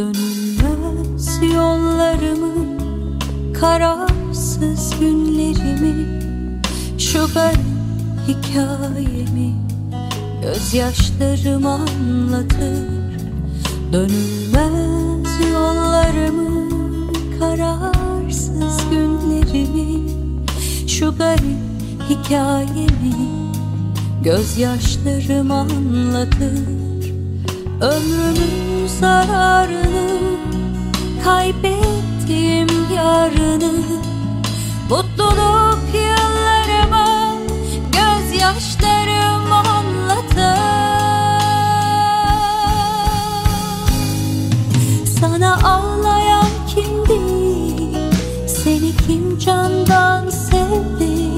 Dönülmez yollarımı Kararsız günlerimi Şu garip hikayemi Gözyaşlarım anlatır. Dönülmez yollarımı Kararsız günlerimi Şu garip hikayemi Gözyaşlarım anlatır Ömrümün zararını Kaybettiğim yarını Mutluluk yıllarıma Gözyaşlarım anlatır Sana ağlayan kimdi Seni kim candan sevdi?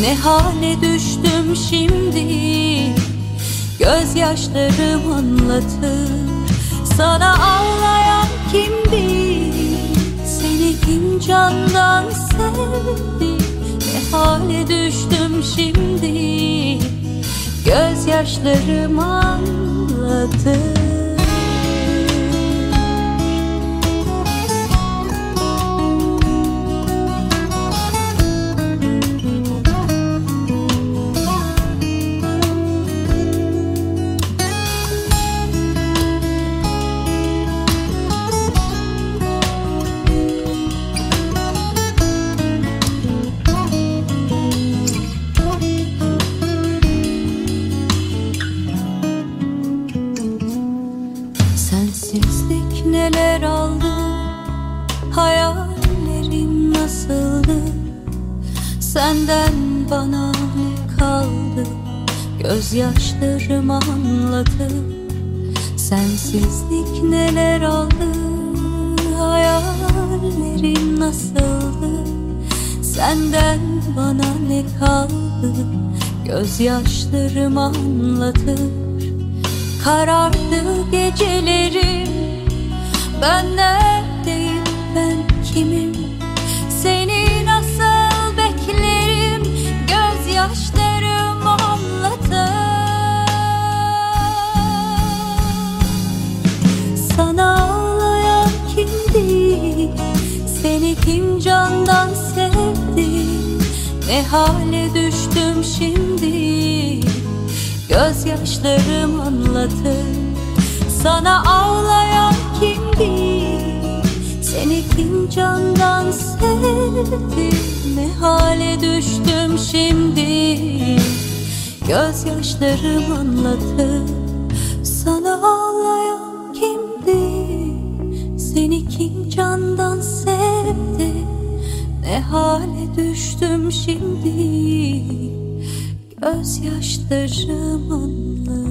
Ne hale düştüm şimdi Gözyaşlarım anlatır Sana ağlayan kimdi Seni kim candan sevdi? Ne hale düştüm şimdi? Gözyaşlarım anlatır Senden bana ne kaldı? Gözyaşlarım anladı. Sensizlik neler aldı? Hayallerim nasıldı? Senden bana ne kaldı? Gözyaşlarım anlatır Karardı gecelerim. Ben Sana ağlayan kimdi Seni kim candan sevdi? Ne hale düştüm şimdi? Gözyaşlarım anlatır Sana ağlayan kimdi Seni kim candan sevdi? Ne hale düştüm şimdi? Gözyaşlarım anlatır hale düştüm şimdi. Gözyaşlarım anlatır